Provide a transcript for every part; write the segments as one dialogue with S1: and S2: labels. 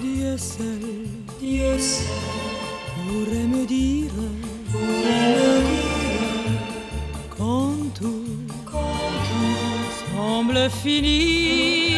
S1: Dieu seul, Dieu seul, pourrait me dire, pourrait me dire, quand tout semble fini.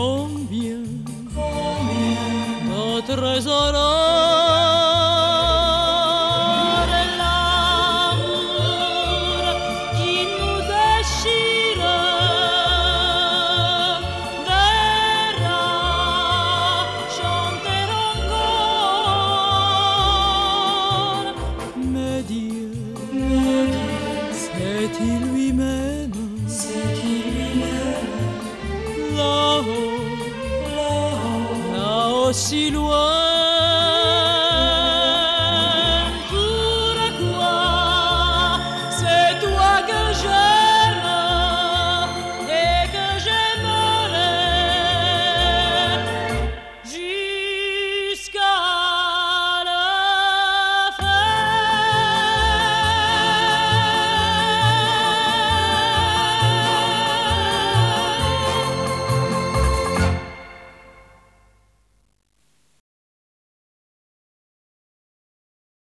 S1: combien, combien notre aurore est l'amour qui nous déchire verra chanter encore. Mais Dieu, c'est-il lui-même? 多远？